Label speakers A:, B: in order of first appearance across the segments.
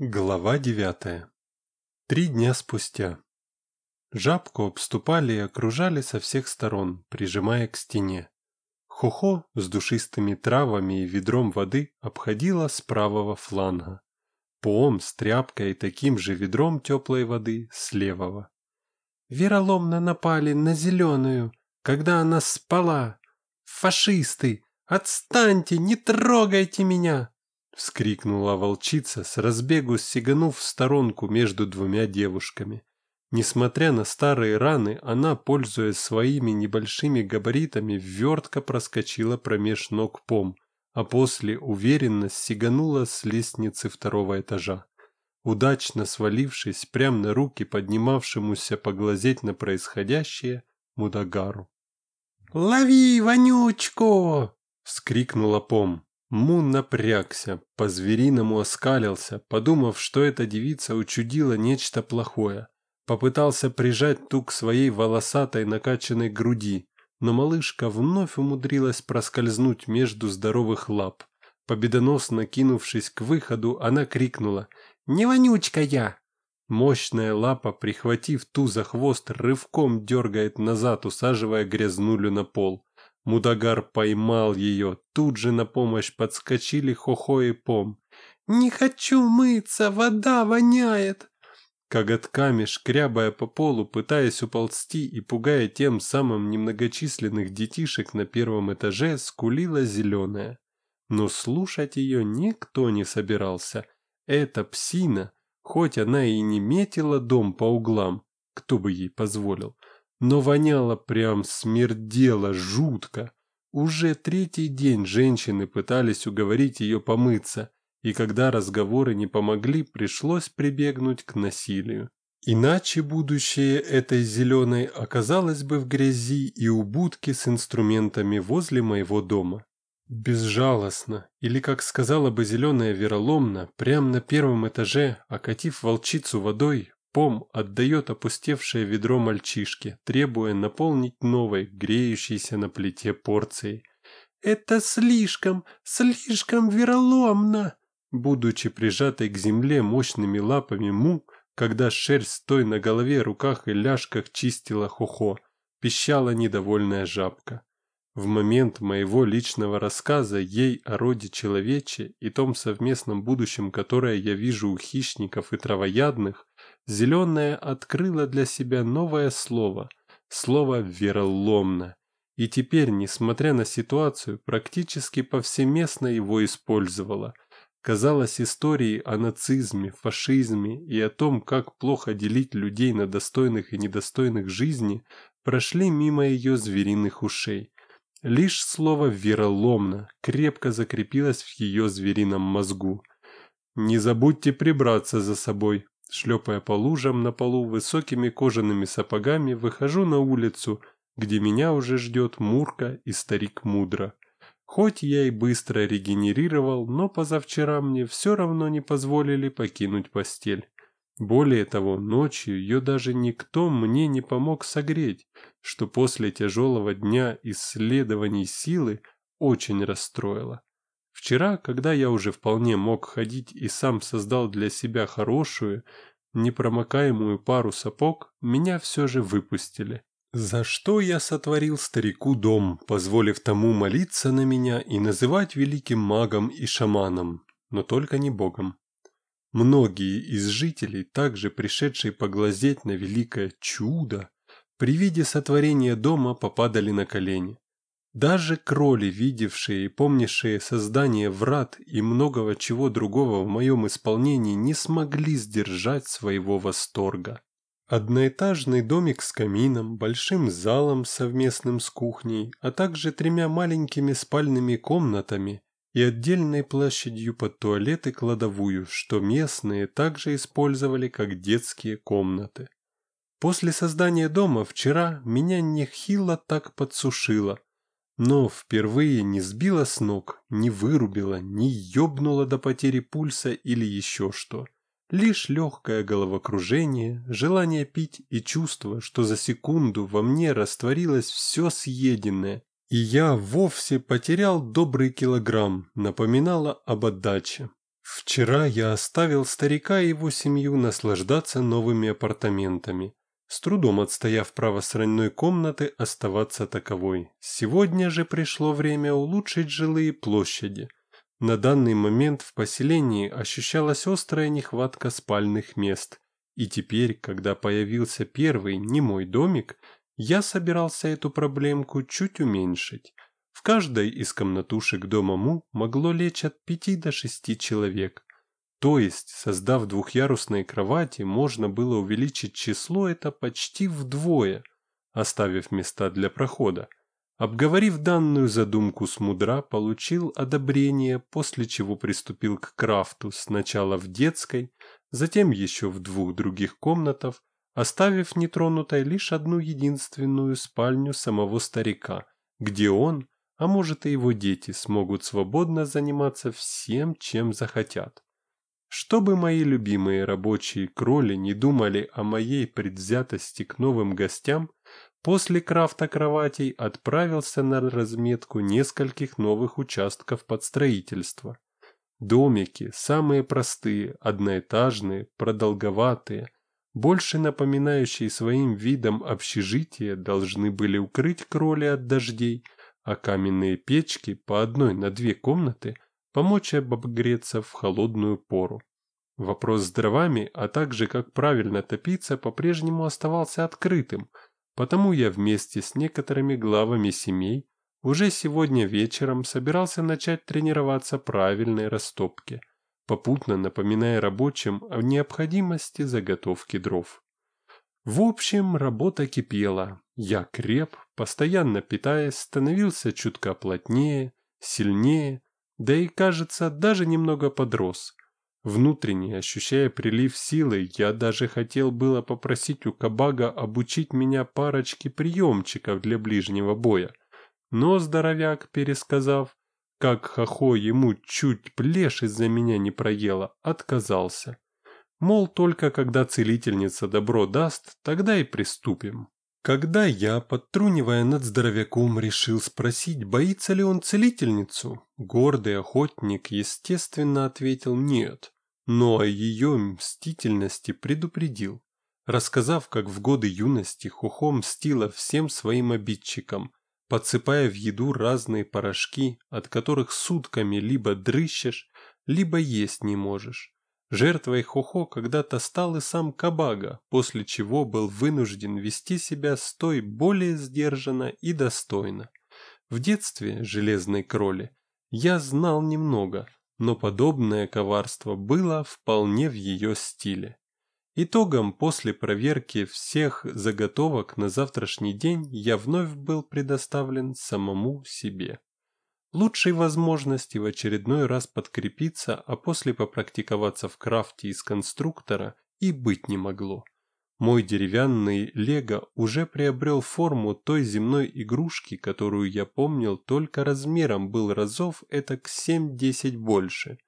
A: Глава девятая. Три дня спустя. Жабку обступали и окружали со всех сторон, прижимая к стене. Хохо с душистыми травами и ведром воды обходила с правого фланга. Поом с тряпкой и таким же ведром теплой воды с левого. «Вероломно напали на зеленую, когда она спала! Фашисты! Отстаньте, не трогайте меня!» Вскрикнула волчица, с разбегу сиганув в сторонку между двумя девушками. Несмотря на старые раны, она, пользуясь своими небольшими габаритами, вертко проскочила промеж ног пом, а после уверенно сиганула с лестницы второго этажа. Удачно свалившись прямо на руки поднимавшемуся поглазеть на происходящее Мудагару.
B: «Лови, вонючку!»
A: — вскрикнула пом. Мун напрягся, по-звериному оскалился, подумав, что эта девица учудила нечто плохое. Попытался прижать ту к своей волосатой накачанной груди, но малышка вновь умудрилась проскользнуть между здоровых лап. Победоносно кинувшись к выходу, она крикнула «Не вонючка я!». Мощная лапа, прихватив ту за хвост, рывком дергает назад, усаживая грязнулю на пол. Мудагар поймал ее, тут же на помощь подскочили Хохо и Пом.
B: «Не хочу мыться, вода воняет!»
A: Коготками шкрябая по полу, пытаясь уползти и пугая тем самым немногочисленных детишек на первом этаже, скулила зеленая. Но слушать ее никто не собирался. Эта псина, хоть она и не метила дом по углам, кто бы ей позволил, но воняло прям смердело жутко. Уже третий день женщины пытались уговорить ее помыться, и когда разговоры не помогли, пришлось прибегнуть к насилию. Иначе будущее этой зеленой оказалось бы в грязи и у будки с инструментами возле моего дома. Безжалостно, или, как сказала бы зеленая вероломно, прямо на первом этаже, окатив волчицу водой, Пом отдает опустевшее ведро мальчишке, требуя наполнить новой, греющейся на плите порцией.
B: «Это слишком, слишком вероломно!»
A: Будучи прижатой к земле мощными лапами Му, когда шерсть той на голове, руках и ляжках чистила хохо, пищала недовольная жабка. В момент моего личного рассказа ей о роде человече и том совместном будущем, которое я вижу у хищников и травоядных, Зеленая открыла для себя новое слово, слово «вероломно», и теперь, несмотря на ситуацию, практически повсеместно его использовала. Казалось, истории о нацизме, фашизме и о том, как плохо делить людей на достойных и недостойных жизни, прошли мимо ее звериных ушей. Лишь слово «вероломно» крепко закрепилось в ее зверином мозгу. «Не забудьте прибраться за собой», Шлепая по лужам на полу высокими кожаными сапогами, выхожу на улицу, где меня уже ждет Мурка и старик Мудро. Хоть я и быстро регенерировал, но позавчера мне все равно не позволили покинуть постель. Более того, ночью ее даже никто мне не помог согреть, что после тяжелого дня исследований силы очень расстроило. Вчера, когда я уже вполне мог ходить и сам создал для себя хорошую, непромокаемую пару сапог, меня все же выпустили. За что я сотворил старику дом, позволив тому молиться на меня и называть великим магом и шаманом, но только не богом. Многие из жителей, также пришедшие поглазеть на великое чудо, при виде сотворения дома попадали на колени. Даже кроли, видевшие и помнившие создание врат и многого чего другого в моем исполнении, не смогли сдержать своего восторга. Одноэтажный домик с камином, большим залом совместным с кухней, а также тремя маленькими спальными комнатами и отдельной площадью под туалет и кладовую, что местные также использовали как детские комнаты. После создания дома вчера меня нехило так подсушило – но впервые не сбила с ног, не вырубила, не ёбнула до потери пульса или еще что. Лишь легкое головокружение, желание пить и чувство, что за секунду во мне растворилось все съеденное, и я вовсе потерял добрый килограмм, напоминало об отдаче. Вчера я оставил старика и его семью наслаждаться новыми апартаментами, с трудом отстояв право сранной комнаты оставаться таковой. Сегодня же пришло время улучшить жилые площади. На данный момент в поселении ощущалась острая нехватка спальных мест, и теперь, когда появился первый не мой домик, я собирался эту проблемку чуть уменьшить. В каждой из комнатушек дома Му могло лечь от пяти до шести человек. То есть, создав двухъярусные кровати, можно было увеличить число это почти вдвое, оставив места для прохода. Обговорив данную задумку с мудра, получил одобрение, после чего приступил к крафту сначала в детской, затем еще в двух других комнатах, оставив нетронутой лишь одну единственную спальню самого старика, где он, а может и его дети, смогут свободно заниматься всем, чем захотят. Чтобы мои любимые рабочие кроли не думали о моей предвзятости к новым гостям, после крафта кроватей отправился на разметку нескольких новых участков под строительство. Домики, самые простые, одноэтажные, продолговатые, больше напоминающие своим видом общежитие, должны были укрыть кроли от дождей, а каменные печки по одной на две комнаты – помочь обогреться в холодную пору. Вопрос с дровами, а также как правильно топиться, по-прежнему оставался открытым, потому я вместе с некоторыми главами семей уже сегодня вечером собирался начать тренироваться правильной растопке, попутно напоминая рабочим о необходимости заготовки дров. В общем, работа кипела. Я креп, постоянно питаясь, становился чутка плотнее, сильнее, да и, кажется, даже немного подрос. Внутренне, ощущая прилив силы, я даже хотел было попросить у Кабага обучить меня парочке приемчиков для ближнего боя. Но здоровяк, пересказав, как хохо ему чуть плешь из-за меня не проела, отказался. Мол, только когда целительница добро даст, тогда и приступим. Когда я, подтрунивая над здоровяком, решил спросить, боится ли он целительницу, гордый охотник, естественно, ответил «нет», но о ее мстительности предупредил, рассказав, как в годы юности Хухо мстила всем своим обидчикам, подсыпая в еду разные порошки, от которых сутками либо дрыщешь, либо есть не можешь. Жертвой Хохо когда-то стал и сам Кабага, после чего был вынужден вести себя с той более сдержанно и достойно. В детстве железной кроли я знал немного, но подобное коварство было вполне в ее стиле. Итогом после проверки всех заготовок на завтрашний день я вновь был предоставлен самому себе лучшей возможности в очередной раз подкрепиться, а после попрактиковаться в крафте из конструктора и быть не могло. Мой деревянный лего уже приобрел форму той земной игрушки, которую я помнил только размером был разов это к 7-10 больше.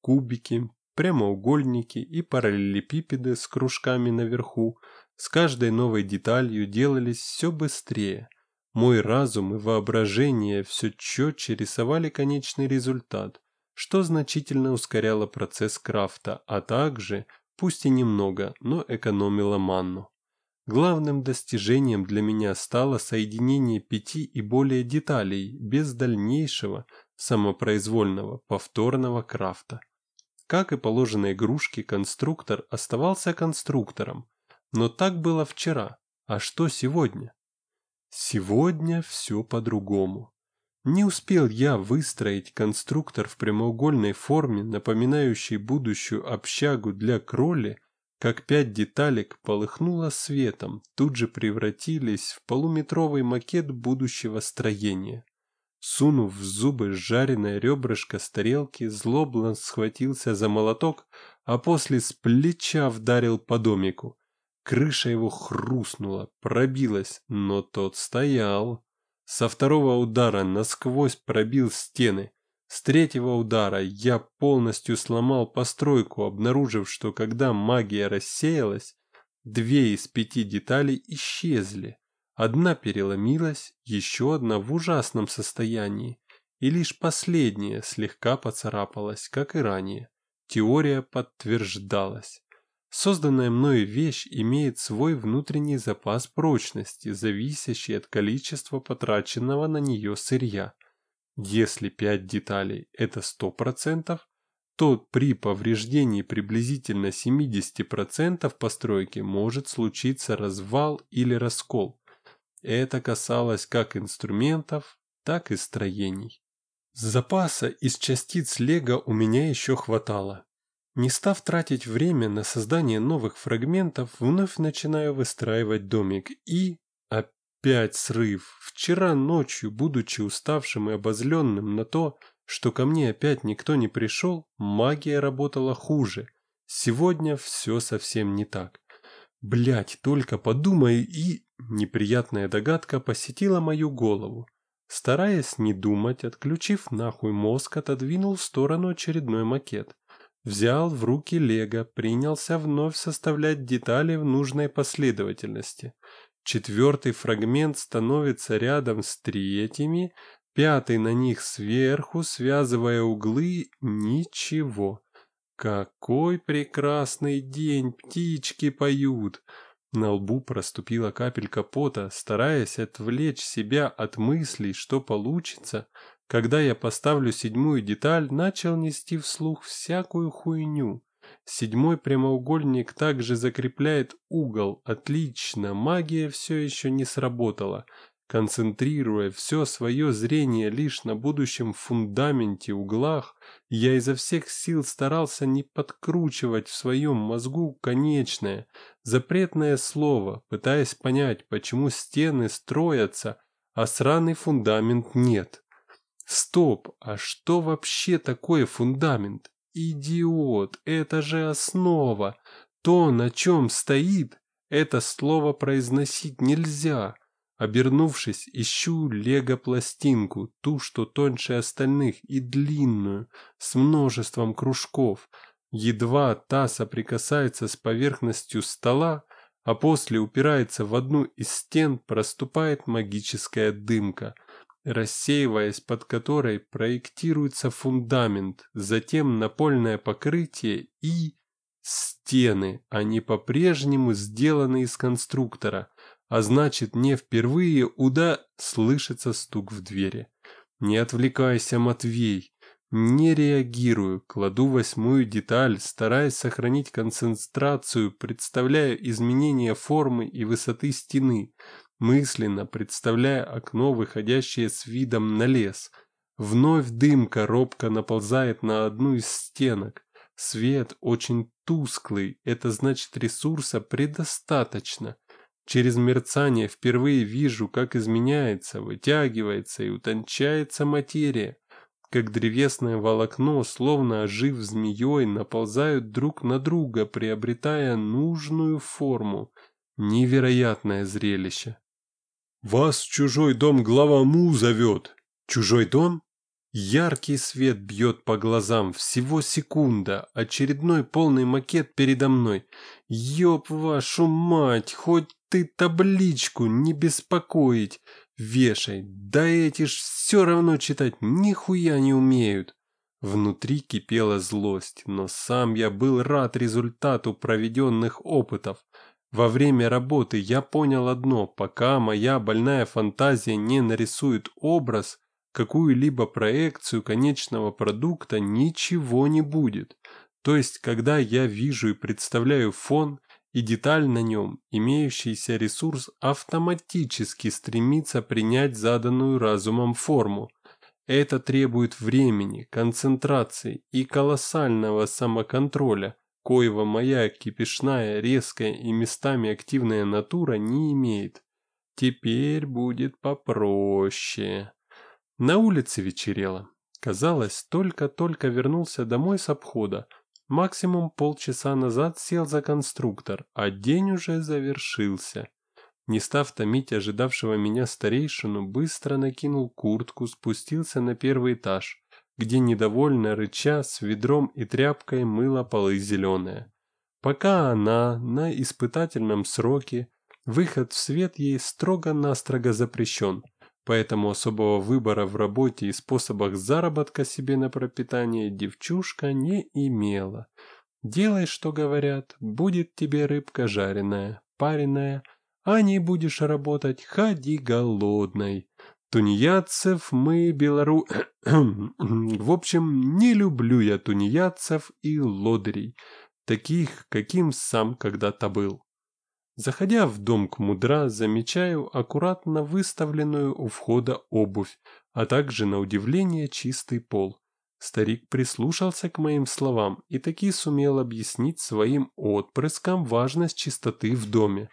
A: Кубики, прямоугольники и параллелепипеды с кружками наверху с каждой новой деталью делались все быстрее – мой разум и воображение все четче рисовали конечный результат, что значительно ускоряло процесс крафта, а также, пусть и немного, но экономило манну. Главным достижением для меня стало соединение пяти и более деталей без дальнейшего самопроизвольного повторного крафта. Как и положено игрушке, конструктор оставался конструктором, но так было вчера, а что сегодня? Сегодня все по-другому. Не успел я выстроить конструктор в прямоугольной форме, напоминающий будущую общагу для кроли, как пять деталек полыхнуло светом, тут же превратились в полуметровый макет будущего строения. Сунув в зубы жареное ребрышко с тарелки, злобло схватился за молоток, а после с плеча вдарил по домику. Крыша его хрустнула, пробилась, но тот стоял. Со второго удара насквозь пробил стены. С третьего удара я полностью сломал постройку, обнаружив, что когда магия рассеялась, две из пяти деталей исчезли. Одна переломилась, еще одна в ужасном состоянии, и лишь последняя слегка поцарапалась, как и ранее. теория подтверждалась. Созданная мною вещь имеет свой внутренний запас прочности, зависящий от количества потраченного на нее сырья. Если 5 деталей – это 100%, то при повреждении приблизительно 70% постройки может случиться развал или раскол. Это касалось как инструментов, так и строений. Запаса из частиц лего у меня еще хватало. Не став тратить время на создание новых фрагментов, вновь начинаю выстраивать домик и... Опять срыв. Вчера ночью, будучи уставшим и обозленным на то, что ко мне опять никто не пришел, магия работала хуже. Сегодня все совсем не так. Блять, только подумай и... Неприятная догадка посетила мою голову. Стараясь не думать, отключив нахуй мозг, отодвинул в сторону очередной макет. Взял в руки лего, принялся вновь составлять детали в нужной последовательности. Четвертый фрагмент становится рядом с третьими, пятый на них сверху, связывая углы, ничего. Какой прекрасный день, птички поют! На лбу проступила капелька пота, стараясь отвлечь себя от мыслей, что получится, когда я поставлю седьмую деталь, начал нести вслух всякую хуйню. Седьмой прямоугольник также закрепляет угол. Отлично, магия все еще не сработала. Концентрируя все свое зрение лишь на будущем фундаменте углах, я изо всех сил старался не подкручивать в своем мозгу конечное, запретное слово, пытаясь понять, почему стены строятся, а сраный фундамент нет. Стоп, а что вообще такое фундамент? Идиот, это же основа. То, на чем стоит, это слово произносить нельзя. Обернувшись, ищу лего-пластинку, ту, что тоньше остальных, и длинную, с множеством кружков. Едва та соприкасается с поверхностью стола, а после упирается в одну из стен, проступает магическая дымка, рассеиваясь под которой проектируется фундамент, затем напольное покрытие и... стены, они по-прежнему сделаны из конструктора – а значит, не впервые уда слышится стук в двери. Не отвлекайся, Матвей. Не реагирую, кладу восьмую деталь, стараясь сохранить концентрацию, представляя изменения формы и высоты стены, мысленно представляя окно, выходящее с видом на лес. Вновь дымка робко наползает на одну из стенок. Свет очень тусклый, это значит ресурса предостаточно. Через мерцание впервые вижу, как изменяется, вытягивается и утончается материя, как древесное волокно, словно ожив змеей, наползают друг на друга, приобретая нужную форму. Невероятное зрелище. «Вас чужой дом глава Му зовет!» «Чужой дом?» Яркий свет бьет по глазам, всего секунда, очередной полный макет передо мной. Ёб вашу мать, хоть ты табличку не беспокоить, вешай, да эти ж все равно читать нихуя не умеют. Внутри кипела злость, но сам я был рад результату проведенных опытов. Во время работы я понял одно, пока моя больная фантазия не нарисует образ, какую-либо проекцию конечного продукта, ничего не будет. То есть, когда я вижу и представляю фон, и деталь на нем, имеющийся ресурс автоматически стремится принять заданную разумом форму. Это требует времени, концентрации и колоссального самоконтроля, коего моя кипишная, резкая и местами активная натура не имеет. Теперь будет попроще. На улице вечерело. Казалось, только-только вернулся домой с обхода, Максимум полчаса назад сел за конструктор, а день уже завершился. Не став томить ожидавшего меня старейшину, быстро накинул куртку, спустился на первый этаж, где недовольно рыча с ведром и тряпкой мыла полы зеленая. Пока она на испытательном сроке, выход в свет ей строго-настрого запрещен, поэтому особого выбора в работе и способах заработка себе на пропитание девчушка не имела. Делай, что говорят, будет тебе рыбка жареная, пареная, а не будешь работать, ходи голодной. Тунеядцев мы белору... В общем, не люблю я тунеядцев и лодырей, таких, каким сам когда-то был. Заходя в дом к мудра, замечаю аккуратно выставленную у входа обувь, а также, на удивление, чистый пол. Старик прислушался к моим словам и таки сумел объяснить своим отпрыскам важность чистоты в доме.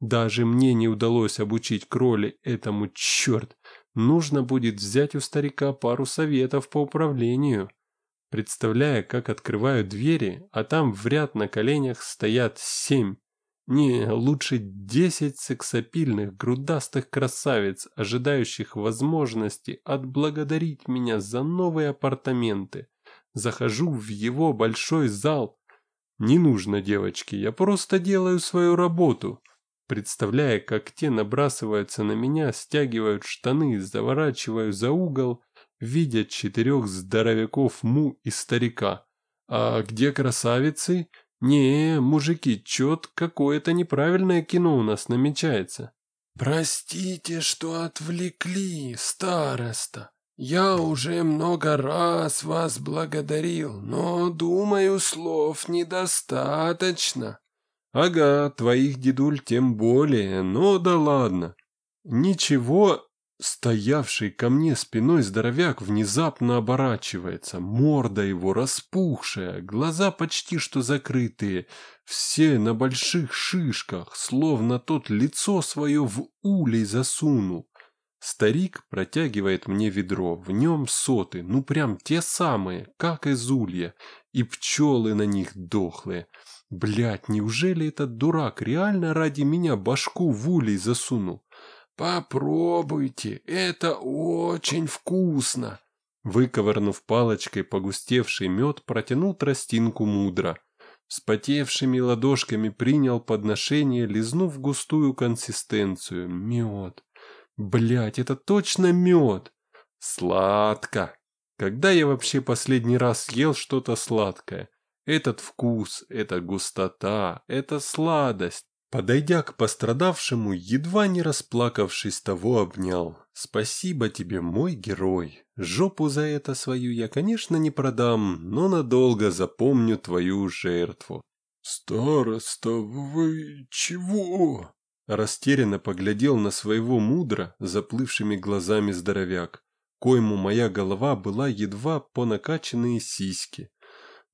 A: Даже мне не удалось обучить кроли этому черт. Нужно будет взять у старика пару советов по управлению. Представляя, как открываю двери, а там в ряд на коленях стоят семь не, лучше десять сексапильных, грудастых красавиц, ожидающих возможности отблагодарить меня за новые апартаменты. Захожу в его большой зал. Не нужно, девочки, я просто делаю свою работу. Представляя, как те набрасываются на меня, стягивают штаны, заворачиваю за угол, видя четырех здоровяков Му и старика. А где красавицы? «Не, мужики, чет какое-то неправильное кино у нас намечается».
B: «Простите, что отвлекли, староста. Я уже много раз вас благодарил, но, думаю, слов недостаточно».
A: «Ага, твоих дедуль тем более, но да ладно». «Ничего, Стоявший ко мне спиной здоровяк внезапно оборачивается, морда его распухшая, глаза почти что закрытые, все на больших шишках, словно тот лицо свое в улей засунул. Старик протягивает мне ведро, в нем соты, ну прям те самые, как из улья, и пчелы на них дохлые. Блять, неужели этот дурак реально ради меня башку в улей засунул?
B: «Попробуйте, это очень вкусно!»
A: Выковырнув палочкой погустевший мед, протянул тростинку мудро. Спотевшими ладошками принял подношение, лизнув густую консистенцию. Мед. Блять, это точно мед! Сладко! Когда я вообще последний раз съел что-то сладкое? Этот вкус, эта густота, эта сладость. Подойдя к пострадавшему, едва не расплакавшись, того обнял. «Спасибо тебе, мой герой. Жопу за это свою я, конечно, не продам, но надолго запомню твою жертву».
B: «Староста, вы чего?»
A: Растерянно поглядел на своего мудро заплывшими глазами здоровяк, коему моя голова была едва по накачанные сиськи.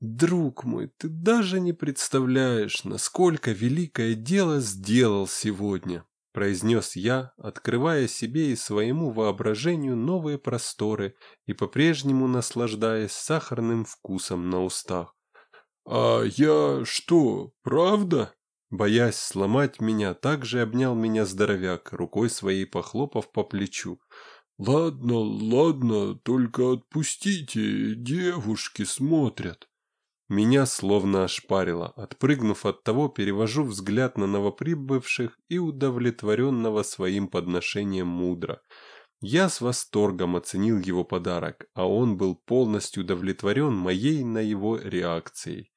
A: Друг мой, ты даже не представляешь, насколько великое дело сделал сегодня, произнес я, открывая себе и своему воображению новые просторы и по-прежнему наслаждаясь сахарным вкусом на устах.
B: «А я что, правда?»
A: Боясь сломать меня, также обнял меня здоровяк, рукой своей похлопав по плечу.
B: «Ладно, ладно, только отпустите, девушки смотрят».
A: Меня словно ошпарило. Отпрыгнув от того, перевожу взгляд на новоприбывших и удовлетворенного своим подношением мудро. Я с восторгом оценил его подарок, а он был полностью удовлетворен моей на его реакцией.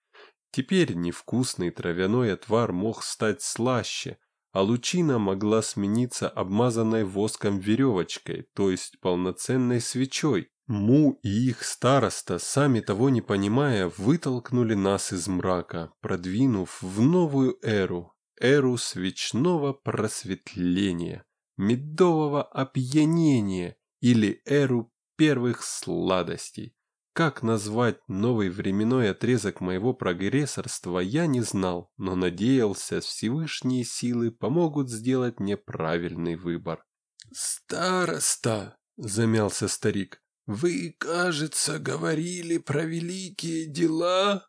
A: Теперь невкусный травяной отвар мог стать слаще, а лучина могла смениться обмазанной воском веревочкой, то есть полноценной свечой, Му и их староста, сами того не понимая, вытолкнули нас из мрака, продвинув в новую эру, эру свечного просветления, медового опьянения или эру первых сладостей. Как назвать новый временной отрезок моего прогрессорства, я не знал, но надеялся, Всевышние силы помогут сделать мне правильный выбор.
B: «Староста!» – замялся старик. «Вы, кажется, говорили про великие дела?»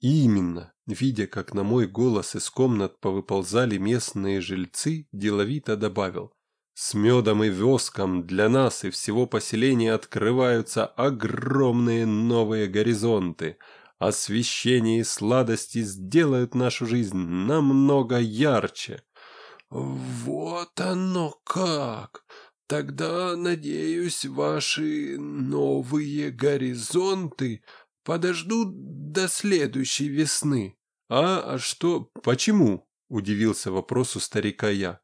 A: Именно, видя, как на мой голос из комнат повыползали местные жильцы, деловито добавил. С медом и воском для нас и всего поселения открываются огромные новые горизонты. Освещение и сладости сделают нашу жизнь намного ярче.
B: «Вот оно как! Тогда, надеюсь, ваши новые горизонты подождут до следующей весны.
A: А, а что, почему? Удивился вопросу старика я.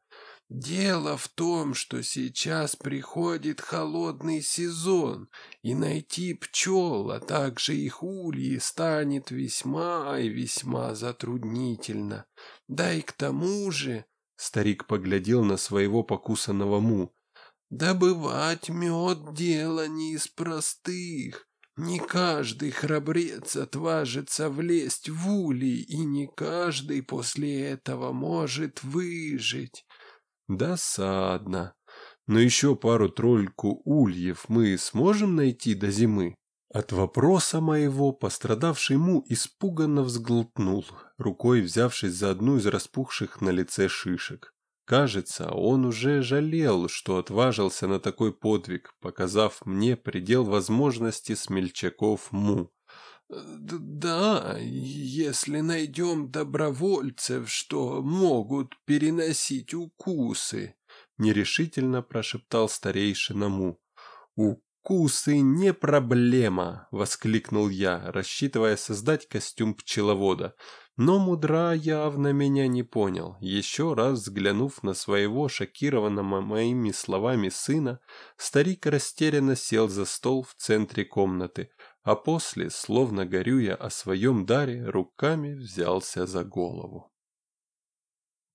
B: Дело в том, что сейчас приходит холодный сезон, и найти пчел, а также их ульи станет весьма и весьма затруднительно. Да и к тому же,
A: старик поглядел на своего покусанного му,
B: добывать мед дело не из простых. Не каждый храбрец отважится влезть в улей, и не каждый после этого может выжить.
A: Досадно. Но еще пару-тройку ульев мы сможем найти до зимы? От вопроса моего пострадавший му испуганно взглотнул, рукой взявшись за одну из распухших на лице шишек. Кажется, он уже жалел, что отважился на такой подвиг, показав мне предел возможности смельчаков му.
B: «Да, если найдем добровольцев, что могут переносить укусы», — нерешительно прошептал старейшина Му.
A: «Укусы не проблема!» — воскликнул я, рассчитывая создать костюм пчеловода. Но мудра явно меня не понял. Еще раз взглянув на своего шокированного моими словами сына, старик растерянно сел за стол в центре комнаты, а после, словно горюя о своем даре, руками взялся за голову.